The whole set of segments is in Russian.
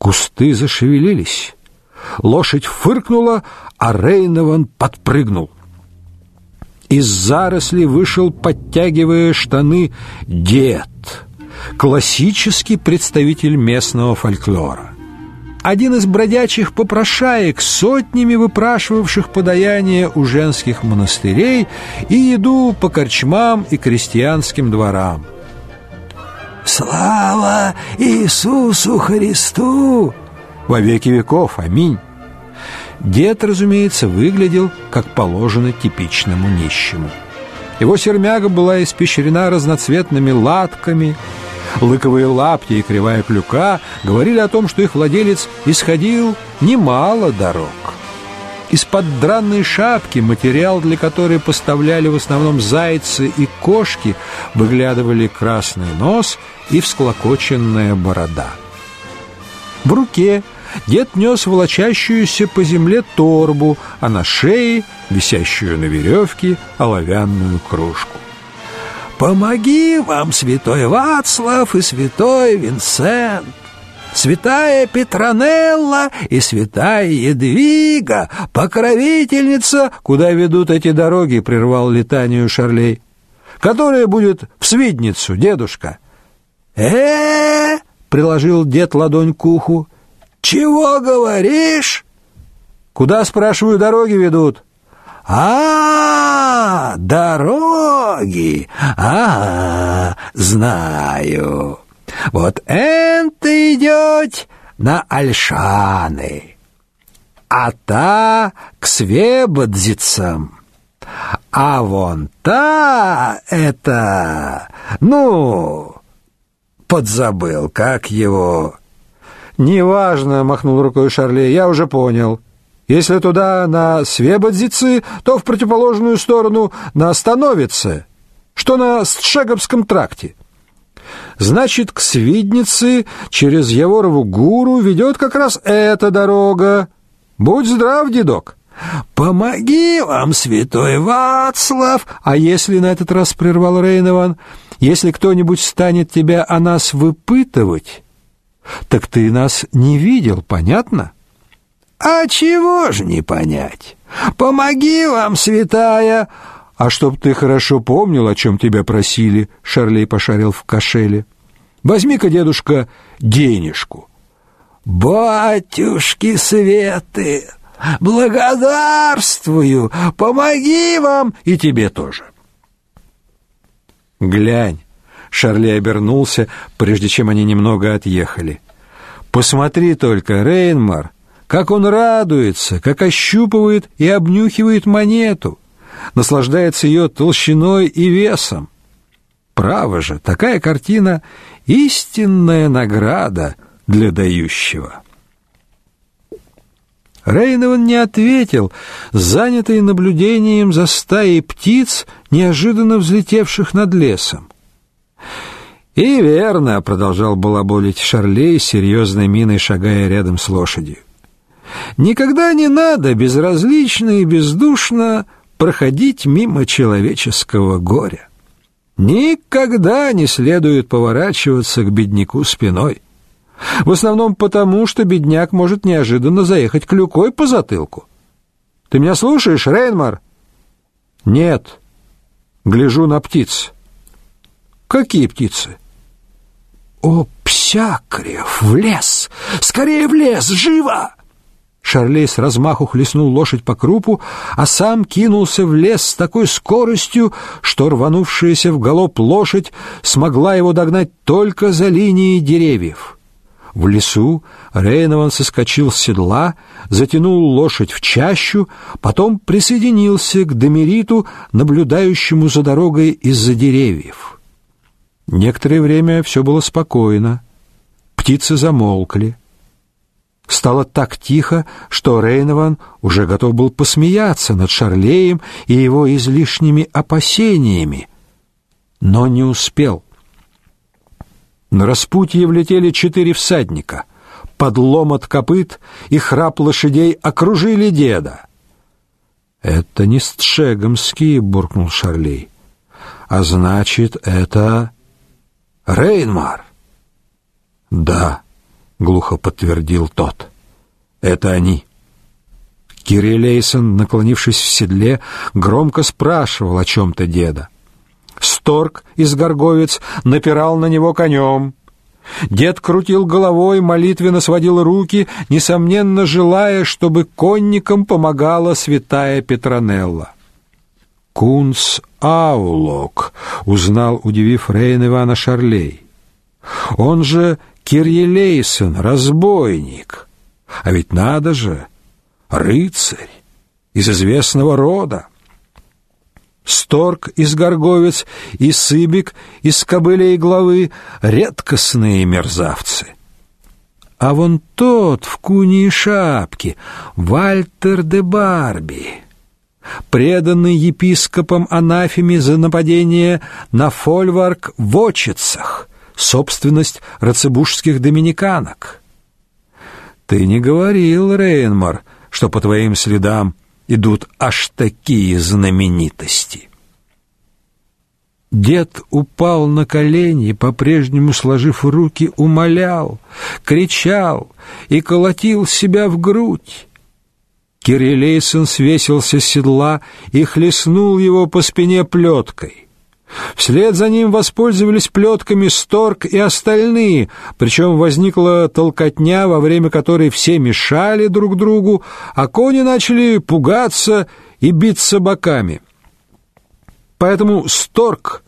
Кусты зашевелились. Лошадь фыркнула, а Рейнован подпрыгнул. Из зарослей вышел, подтягивая штаны, дед, классический представитель местного фольклора. Один из бродячих попрошаек, сотнями выпрашивавших подаяние у женских монастырей и еду по корчмам и крестьянским дворам. «Слава Иисусу Христу!» «Во веки веков! Аминь!» Дед, разумеется, выглядел, как положено типичному нищему. Его сермяга была испещрена разноцветными латками, лыковые лапти и кривая клюка говорили о том, что их владелец исходил немало дорог. Из-под дранной шапки, материал для которой поставляли в основном зайцы и кошки, выглядывали красный нос и всклокоченная борода. В руке Дед нес волочащуюся по земле торбу, а на шее, висящую на веревке, оловянную кружку. «Помоги вам, святой Вацлав и святой Винсент!» Святая Петронелла и святая Едвига, покровительница, куда ведут эти дороги, прервал летанию Шарлей. Которая будет в Свидницу, дедушка. Э, -э, -э приложил дед ладонь к уху. «Чего говоришь?» «Куда, спрашиваю, дороги ведут?» А, -а, -а дороги. А, -а знаю. Вот это идет на Альшаны, а та к Свебодзицам. А вон та это, ну, подзабыл, как его «Неважно», — махнул рукой Шарли, — «я уже понял. Если туда на Свебодзицы, то в противоположную сторону на Становице, что на Стшеговском тракте. Значит, к Свиднице через Яворову гуру ведет как раз эта дорога. Будь здрав, дедок». «Помоги вам, святой Вацлав!» «А если на этот раз прервал Рейнован, если кто-нибудь станет тебя о нас выпытывать...» Так ты нас не видел, понятно? А чего ж не понять? Помоги вам, святая. А чтоб ты хорошо помнил, о чем тебя просили, Шарлей пошарил в кошеле. Возьми-ка, дедушка, денежку. Батюшки светы, благодарствую. Помоги вам и тебе тоже. Глянь, Шарли обернулся, прежде чем они немного отъехали. Посмотри только, Рейнмар, как он радуется, как ощупывает и обнюхивает монету, наслаждается ее толщиной и весом. Право же, такая картина истинная награда для дающего. Рейнован не ответил, занятый наблюдением за стаей птиц, неожиданно взлетевших над лесом. «И верно», — продолжал балаболить Шарлей, серьезной миной шагая рядом с лошадью. «Никогда не надо безразлично и бездушно проходить мимо человеческого горя. Никогда не следует поворачиваться к бедняку спиной. В основном потому, что бедняк может неожиданно заехать клюкой по затылку. Ты меня слушаешь, Рейнмар?» «Нет. Гляжу на птиц». «Какие птицы?» «О, Псякрев, в лес! Скорее в лес! Живо!» Шарлей с размаху хлестнул лошадь по крупу, а сам кинулся в лес с такой скоростью, что рванувшаяся в галоп лошадь смогла его догнать только за линией деревьев. В лесу Рейнован соскочил с седла, затянул лошадь в чащу, потом присоединился к Демериту, наблюдающему за дорогой из-за деревьев. Некоторое время все было спокойно. Птицы замолкли. Стало так тихо, что Рейнован уже готов был посмеяться над Шарлеем и его излишними опасениями, но не успел. На распутье влетели четыре всадника. Под ломот копыт и храп лошадей окружили деда. «Это не стшегомские», — буркнул Шарлей. «А значит, это...» Рейнмар. Да, глухо подтвердил тот. Это они. Кири Лейсон, наклонившись в седле, громко спрашивал о чем-то деда. Сторг из Горговец напирал на него конем. Дед крутил головой, молитвенно сводил руки, несомненно желая, чтобы конникам помогала святая Петронелла. «Кунс Аулок», — узнал, удивив Рейн Ивана Шарлей. «Он же Кирьелейсон, разбойник. А ведь надо же, рыцарь из известного рода. Сторг из Горговец и Сыбик из Кобылей главы — редкостные мерзавцы. А вон тот в куне и шапке, Вальтер де Барби, преданный епископом анафеме за нападение на фольварк в Очицах, собственность рацебушских доминиканок. Ты не говорил, Рейнмар, что по твоим следам идут аж такие знаменитости. Дед упал на колени, по-прежнему сложив руки, умолял, кричал и колотил себя в грудь. Кириллейсон свесился с седла и хлестнул его по спине плеткой. Вслед за ним воспользовались плетками Сторг и остальные, причем возникла толкотня, во время которой все мешали друг другу, а кони начали пугаться и биться боками. Поэтому Сторг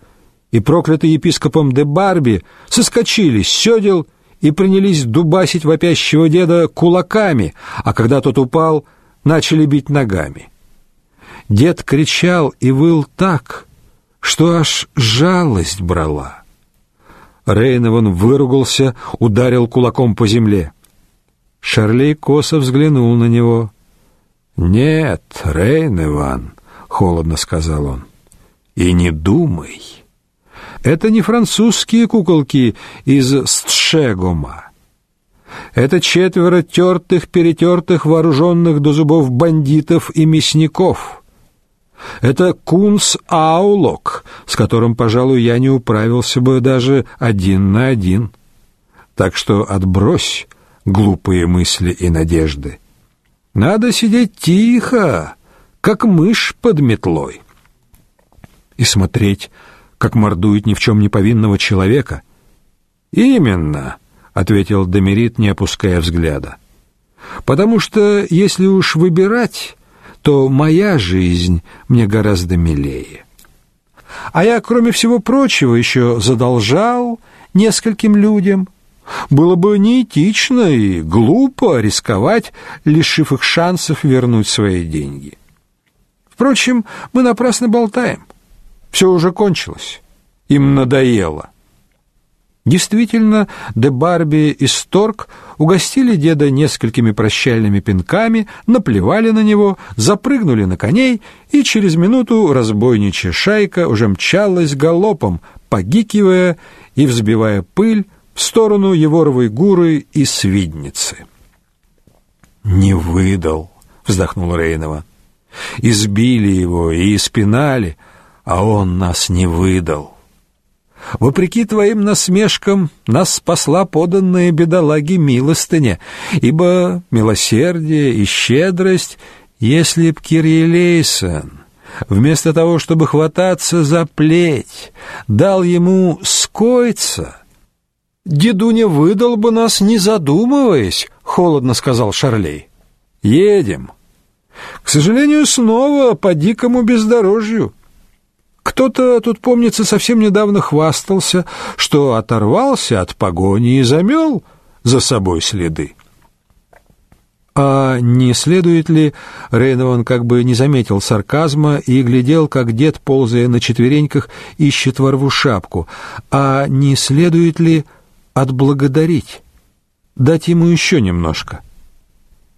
и проклятый епископом де Барби соскочили с седел и принялись дубасить вопящего деда кулаками, а когда тот упал, начали бить ногами. Дед кричал и выл так, что аж жалость брала. Рейнован выругался, ударил кулаком по земле. Шарлей косо взглянул на него. «Нет, Рейнован», — холодно сказал он, — «и не думай. Это не французские куколки из Стшегома. Это четверо тертых, перетертых, вооруженных до зубов бандитов и мясников». Это Кунс Аулок, с которым, пожалуй, я не управился бы даже один на один. Так что отбрось глупые мысли и надежды. Надо сидеть тихо, как мышь под метлой, и смотреть, как мордует ни в чем не повинного человека. Именно, ответил Демерит, не опуская взгляда. Потому что если уж выбирать, то моя жизнь мне гораздо милее. А я, кроме всего прочего, еще задолжал нескольким людям. Было бы неэтично и глупо рисковать, лишив их шансов вернуть свои деньги. Впрочем, мы напрасно болтаем. Все уже кончилось. Им надоело. Действительно, де Барби и Сторг угостили деда несколькими прощальными пинками, наплевали на него, запрыгнули на коней, и через минуту разбойничья шайка уже мчалась галопом, погикивая и взбивая пыль в сторону Еворовой гуры и свидницы. «Не выдал», — вздохнул Рейнова. «Избили его и испинали, а он нас не выдал». Вопреки твоим насмешкам нас спасла поданная бедолаге милостыня, ибо милосердие и щедрость, если б Кирилейсон вместо того, чтобы хвататься за плеть, дал ему скойца, дедуня выдал бы нас, не задумываясь, холодно сказал Шарлей. Едем. К сожалению, снова по дикому бездорожью. Кто-то тут, помнится, совсем недавно хвастался, что оторвался от погони и замел за собой следы. А не следует ли, Рейнован как бы не заметил сарказма и глядел, как дед, ползая на четвереньках, ищет во рву шапку, а не следует ли отблагодарить, дать ему еще немножко?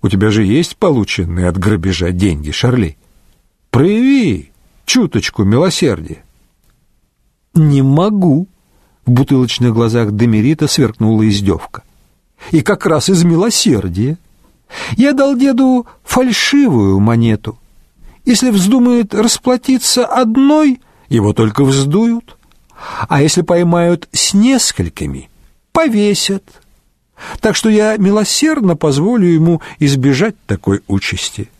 У тебя же есть полученные от грабежа деньги, Шарли? Прояви чуточку милосердия. Не могу. В бутылочных глазах Демерита сверкнула издевка. И как раз из милосердия. Я дал деду фальшивую монету. Если вздумает расплатиться одной, его только вздуют. А если поймают с несколькими, повесят. Так что я милосердно позволю ему избежать такой участи.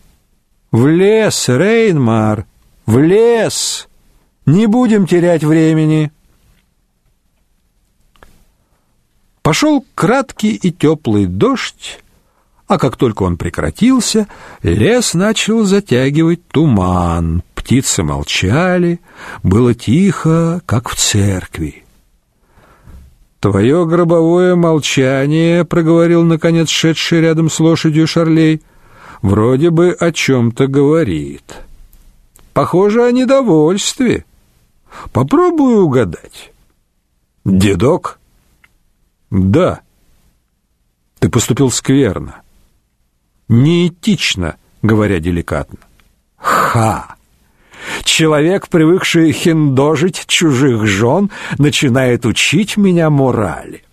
В лес, Рейнмар, в лес. Не будем терять времени. Пошел краткий и теплый дождь, а как только он прекратился, лес начал затягивать туман, птицы молчали, было тихо, как в церкви. «Твое гробовое молчание», — проговорил, наконец, шедший рядом с лошадью Шарлей, — «вроде бы о чем-то говорит. Похоже о недовольстве. Попробую угадать». «Дедок?» Да. Ты поступил скверно. Неэтично, говоря деликатно. Ха! Человек, привыкший хиндожить чужих жен, начинает учить меня морали.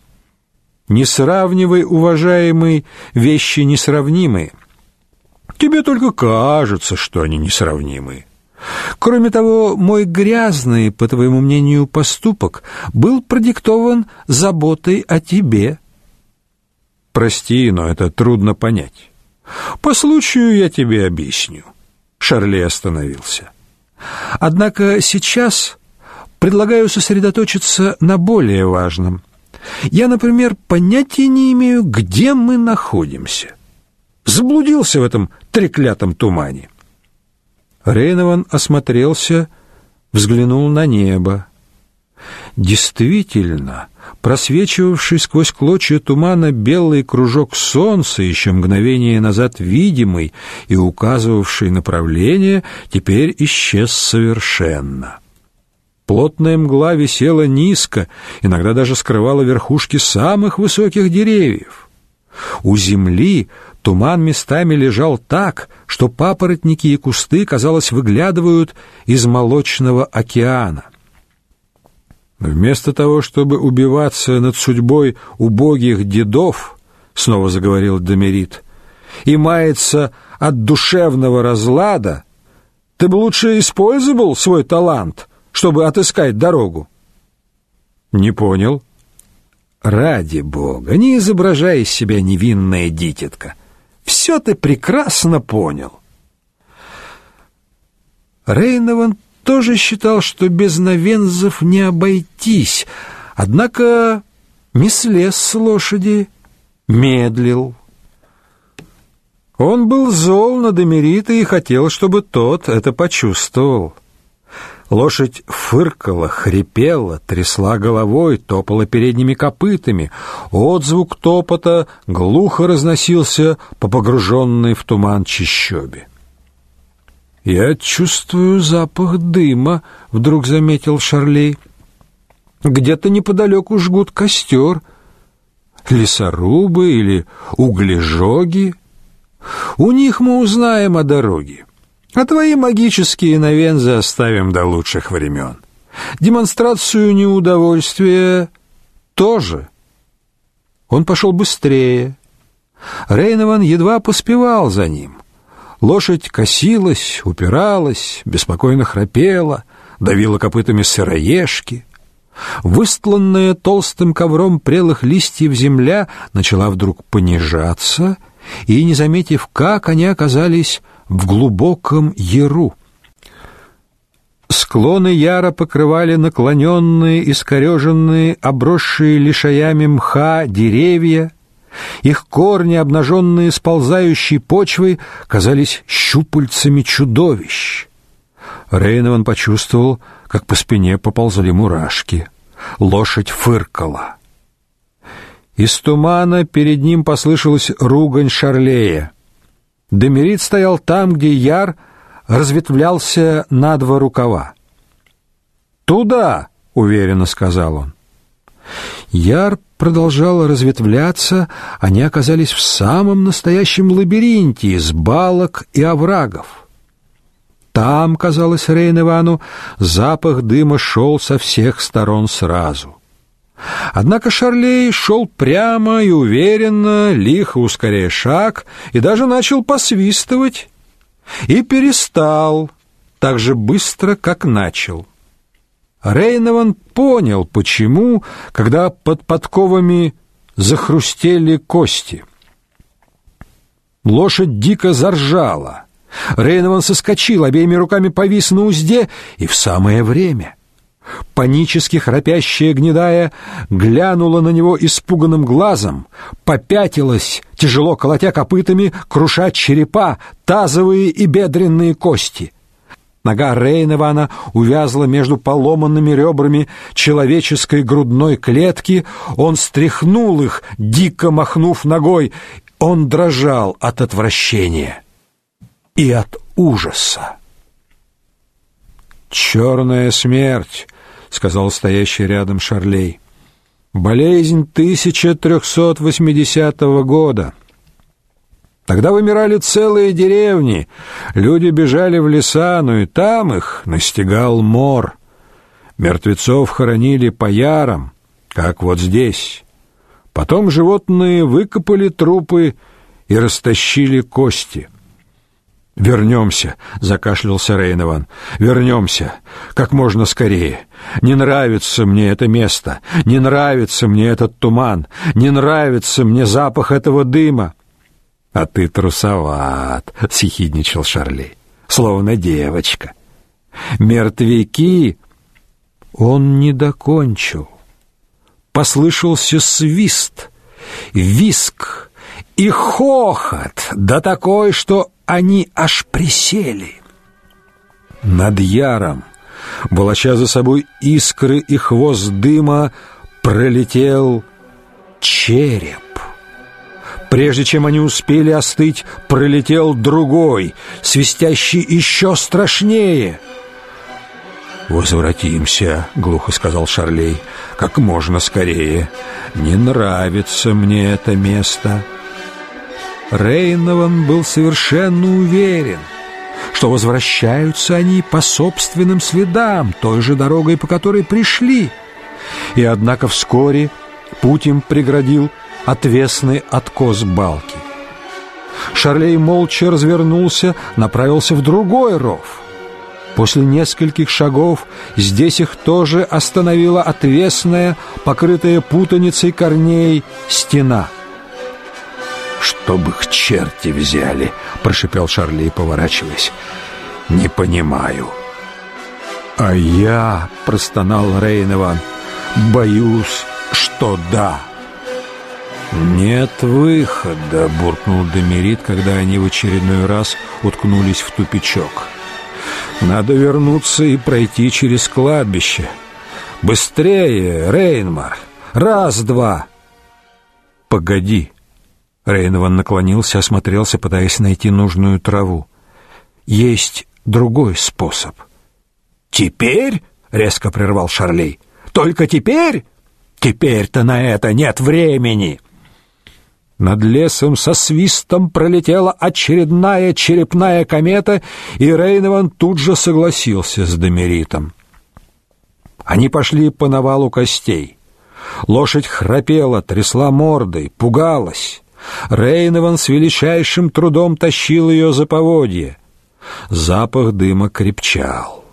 Не сравнивай, уважаемый, вещи несравнимые. Тебе только кажется, что они несравнимые. Кроме того, мой грязный, по твоему мнению, поступок был продиктован заботой о тебе. Прости, но это трудно понять. По случаю я тебе объясню. Шарли остановился. Однако сейчас предлагаю сосредоточиться на более важном. Я, например, понятия не имею, где мы находимся. Заблудился в этом треклятом тумане. Рейнован осмотрелся, взглянул на небо. Действительно, просвечивавший сквозь клочья тумана белый кружок солнца, еще мгновение назад видимый и указывавший направление, теперь исчез совершенно. Плотная мгла висела низко, иногда даже скрывала верхушки самых высоких деревьев. У земли Туман местами лежал так, что папоротники и кусты, казалось, выглядывают из молочного океана. Вместо того, чтобы убиваться над судьбой убогих дедов, снова заговорил Домерит, и маяться от душевного разлада, ты бы лучше использовал свой талант, чтобы отыскать дорогу. Не понял. Ради бога, не изображай из себя невинная дитятка. Все ты прекрасно понял. Рейнован тоже считал, что без новензов не обойтись, однако не слез с лошади, медлил. Он был зол на Демерита и хотел, чтобы тот это почувствовал. Лошадь фыркала, хрипела, трясла головой, топала передними копытами. Отзвук топота глухо разносился по погруженной в туман чащобе. «Я чувствую запах дыма», — вдруг заметил Шарлей. «Где-то неподалеку жгут костер. Лесорубы или углежоги. У них мы узнаем о дороге». А твои магические новензы оставим до лучших времен. Демонстрацию неудовольствия тоже. Он пошел быстрее. Рейнован едва поспевал за ним. Лошадь косилась, упиралась, беспокойно храпела, давила копытами сыроежки. Выстланная толстым ковром прелых листьев земля начала вдруг понижаться, и, не заметив, как они оказались в глубоком яру. Склоны яра покрывали наклоненные, искореженные, обросшие лишаями мха деревья. Их корни, обнаженные сползающей почвой, казались щупальцами чудовищ. Рейнован почувствовал, как по спине поползли мурашки. Лошадь фыркала. Из тумана перед ним послышалась ругань Шарлея. Демерит стоял там, где яр разветвлялся на два рукава. «Туда!» — уверенно сказал он. Яр продолжал разветвляться, они оказались в самом настоящем лабиринте из балок и оврагов. Там, казалось Рейн Ивану, запах дыма шел со всех сторон сразу. Однако Шарлей шел прямо и уверенно, лихо ускоряя шаг, и даже начал посвистывать. И перестал так же быстро, как начал. Рейнован понял, почему, когда под подковами захрустели кости. Лошадь дико заржала. Рейнован соскочил, обеими руками повис на узде, и в самое время. Панически храпящая гнедая глянула на него испуганным глазом, попятилась, тяжело колотя копытами, круша черепа, тазовые и бедренные кости. Нога Рейнована увязла между поломанными ребрами человеческой грудной клетки, он стряхнул их, дико махнув ногой, он дрожал от отвращения и от ужаса. «Черная смерть», — сказал стоящий рядом Шарлей. «Болезнь 1380 года». Тогда вымирали целые деревни, люди бежали в леса, но и там их настигал мор. Мертвецов хоронили по ярам, как вот здесь. Потом животные выкопали трупы и растащили кости. «Вернемся», — закашлялся Рейнован. «Вернемся. Как можно скорее. Не нравится мне это место. Не нравится мне этот туман. Не нравится мне запах этого дыма». «А ты трусоват», — съехидничал Шарли. «Словно девочка». «Мертвяки...» Он не докончил. Послышался свист, виск и хохот, да такой, что они аж присели. Над яром, волоча за собой искры и хвост дыма, пролетел череп. Прежде чем они успели остыть, пролетел другой, свистящий еще страшнее. «Возвратимся», — глухо сказал Шарлей, — «как можно скорее. Не нравится мне это место». Рейнован был совершенно уверен, что возвращаются они по собственным следам, той же дорогой, по которой пришли. И однако вскоре путь им преградил отвесный откос балки. Шарлей молча развернулся, направился в другой ров. После нескольких шагов здесь их тоже остановила отвесная, покрытая путаницей корней, стена — «Чтоб их черти взяли!» — прошипел Шарли, поворачиваясь. «Не понимаю». «А я...» — простонал Рейнован. «Боюсь, что да». «Нет выхода», — буркнул Демерит, когда они в очередной раз уткнулись в тупичок. «Надо вернуться и пройти через кладбище. Быстрее, Рейнмар! Раз-два!» «Погоди!» Рейнован наклонился, осмотрелся, пытаясь найти нужную траву. «Есть другой способ». «Теперь?» — резко прервал Шарлей. «Только теперь? Теперь-то на это нет времени!» Над лесом со свистом пролетела очередная черепная комета, и Рейнован тут же согласился с Демеритом. Они пошли по навалу костей. Лошадь храпела, трясла мордой, пугалась. Рейнован с величайшим трудом тащил ее за поводье. Запах дыма крепчал.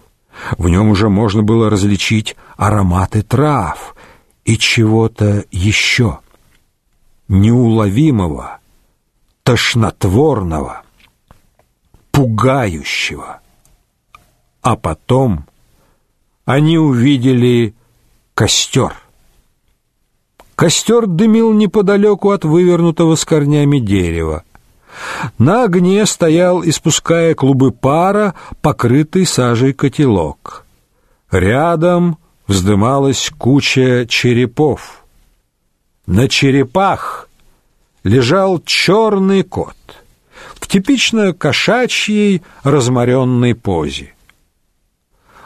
В нем уже можно было различить ароматы трав и чего-то еще неуловимого, тошнотворного, пугающего. А потом они увидели костер. Костер дымил неподалеку от вывернутого с корнями дерева. На огне стоял, испуская клубы пара, покрытый сажей котелок. Рядом вздымалась куча черепов. На черепах лежал черный кот в типично кошачьей разморенной позе.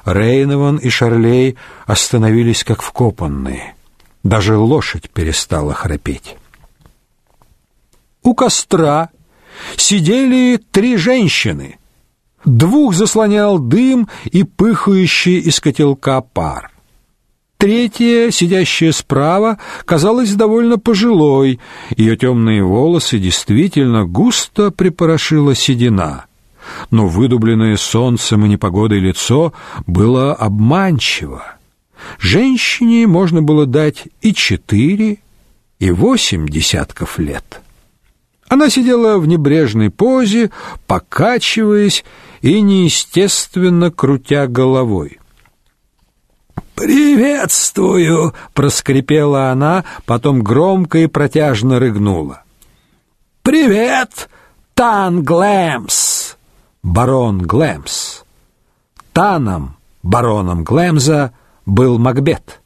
Рейнован и Шарлей остановились как вкопанные. Даже лошадь перестала храпеть. У костра сидели три женщины. Двух заслонял дым и пыхающий из котелка пар. Третья, сидящая справа, казалась довольно пожилой. Ее темные волосы действительно густо припорошила седина. Но выдубленное солнцем и непогодой лицо было обманчиво. Женщине можно было дать и четыре, и восемь десятков лет. Она сидела в небрежной позе, покачиваясь и неестественно крутя головой. «Приветствую!» — проскрипела она, потом громко и протяжно рыгнула. «Привет, Тан Глэмс!» Барон Глэмс. Таном, бароном Глэмза, был Макбет.